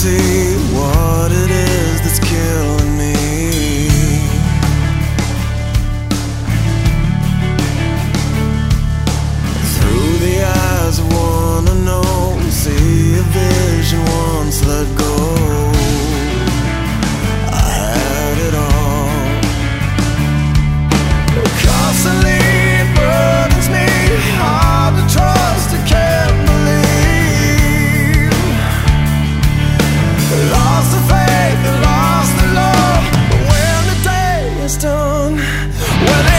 see. Well,